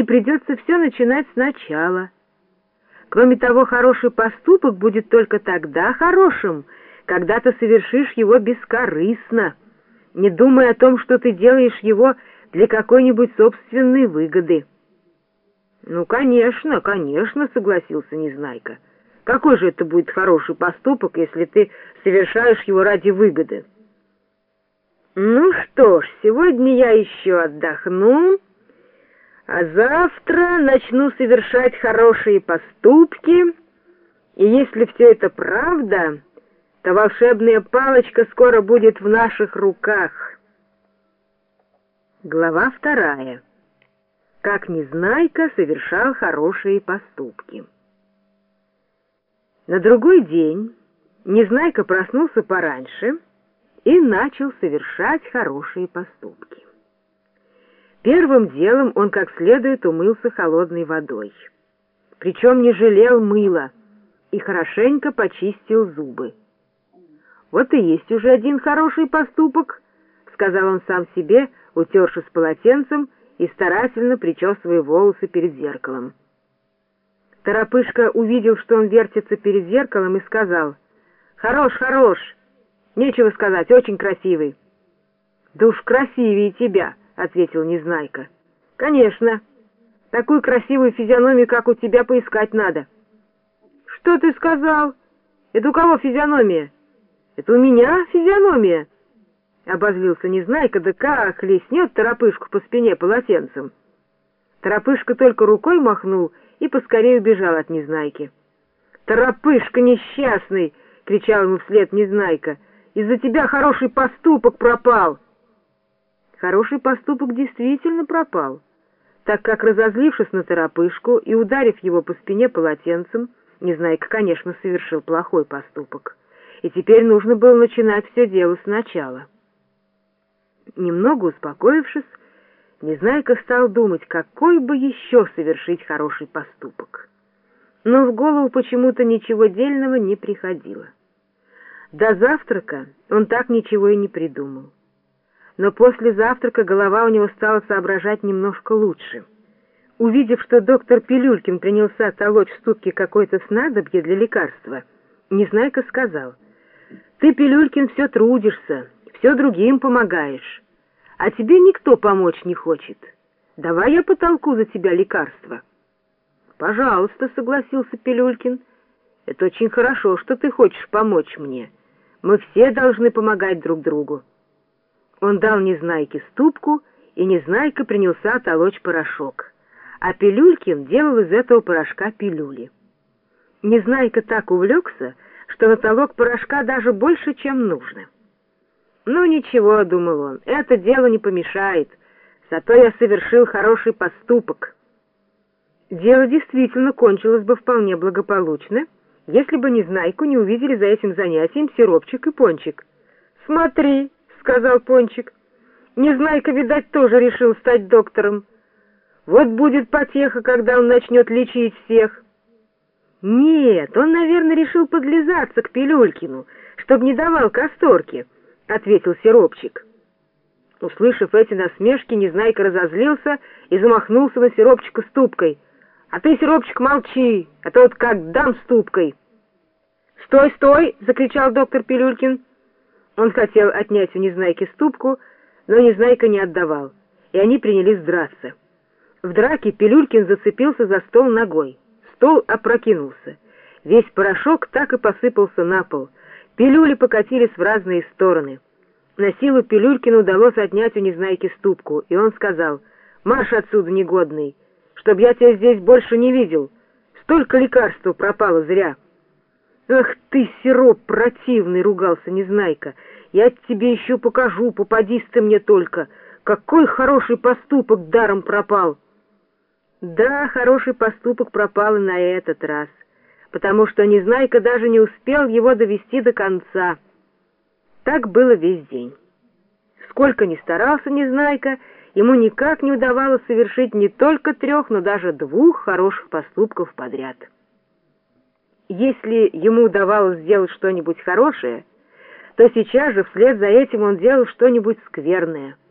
и придется все начинать сначала. Кроме того, хороший поступок будет только тогда хорошим, когда ты совершишь его бескорыстно, не думая о том, что ты делаешь его для какой-нибудь собственной выгоды. «Ну, конечно, конечно», — согласился Незнайка. «Какой же это будет хороший поступок, если ты совершаешь его ради выгоды?» «Ну что ж, сегодня я еще отдохну, а завтра начну совершать хорошие поступки, и если все это правда, то волшебная палочка скоро будет в наших руках». Глава вторая как Незнайка совершал хорошие поступки. На другой день Незнайка проснулся пораньше и начал совершать хорошие поступки. Первым делом он как следует умылся холодной водой. Причем не жалел мыла и хорошенько почистил зубы. «Вот и есть уже один хороший поступок», — сказал он сам себе, утершись полотенцем, — и старательно причесывая волосы перед зеркалом. Торопышка увидел, что он вертится перед зеркалом, и сказал, «Хорош, хорош! Нечего сказать, очень красивый». «Да уж красивее тебя», — ответил Незнайка. «Конечно. Такую красивую физиономию, как у тебя, поискать надо». «Что ты сказал? Это у кого физиономия?» «Это у меня физиономия». Обозлился Незнайка, да как хлестнет торопышку по спине полотенцем. Торопышка только рукой махнул и поскорее убежал от Незнайки. «Торопышка несчастный!» — кричал ему вслед Незнайка. «Из-за тебя хороший поступок пропал!» Хороший поступок действительно пропал, так как, разозлившись на торопышку и ударив его по спине полотенцем, Незнайка, конечно, совершил плохой поступок. И теперь нужно было начинать все дело сначала. Немного успокоившись, Незнайка стал думать, какой бы еще совершить хороший поступок. Но в голову почему-то ничего дельного не приходило. До завтрака он так ничего и не придумал. Но после завтрака голова у него стала соображать немножко лучше. Увидев, что доктор Пилюлькин принялся толочь в ступке какое-то снадобье для лекарства, Незнайка сказал, «Ты, Пилюлькин, все трудишься, все другим помогаешь, а тебе никто помочь не хочет. Давай я потолку за тебя лекарства. Пожалуйста, согласился Пилюлькин. Это очень хорошо, что ты хочешь помочь мне. Мы все должны помогать друг другу. Он дал Незнайке ступку, и Незнайка принялся толочь порошок. А Пилюлькин делал из этого порошка пилюли. Незнайка так увлекся, что натолок порошка даже больше, чем нужно. «Ну ничего», — думал он, — «это дело не помешает, зато я совершил хороший поступок». Дело действительно кончилось бы вполне благополучно, если бы Незнайку не увидели за этим занятием Сиропчик и Пончик. «Смотри», — сказал Пончик, — «Незнайка, видать, тоже решил стать доктором. Вот будет потеха, когда он начнет лечить всех». «Нет, он, наверное, решил подлизаться к Пилюлькину, чтобы не давал касторки» ответил Сиропчик. Услышав эти насмешки, Незнайка разозлился и замахнулся на Сиропчика ступкой. «А ты, Сиропчик, молчи, а то вот как дам ступкой!» «Стой, стой!» — закричал доктор Пилюлькин. Он хотел отнять у Незнайки ступку, но Незнайка не отдавал, и они принялись драться. В драке Пилюлькин зацепился за стол ногой. Стол опрокинулся. Весь порошок так и посыпался на пол — Пилюли покатились в разные стороны. На силу Пилюлькину удалось отнять у Незнайки ступку, и он сказал, «Марш отсюда, негодный, чтоб я тебя здесь больше не видел. Столько лекарства пропало зря». «Ах ты, сироп противный!» — ругался Незнайка. «Я тебе еще покажу, попадись ты мне только. Какой хороший поступок даром пропал!» Да, хороший поступок пропал и на этот раз потому что Незнайка даже не успел его довести до конца. Так было весь день. Сколько ни старался Незнайка, ему никак не удавалось совершить не только трех, но даже двух хороших поступков подряд. Если ему удавалось сделать что-нибудь хорошее, то сейчас же вслед за этим он делал что-нибудь скверное —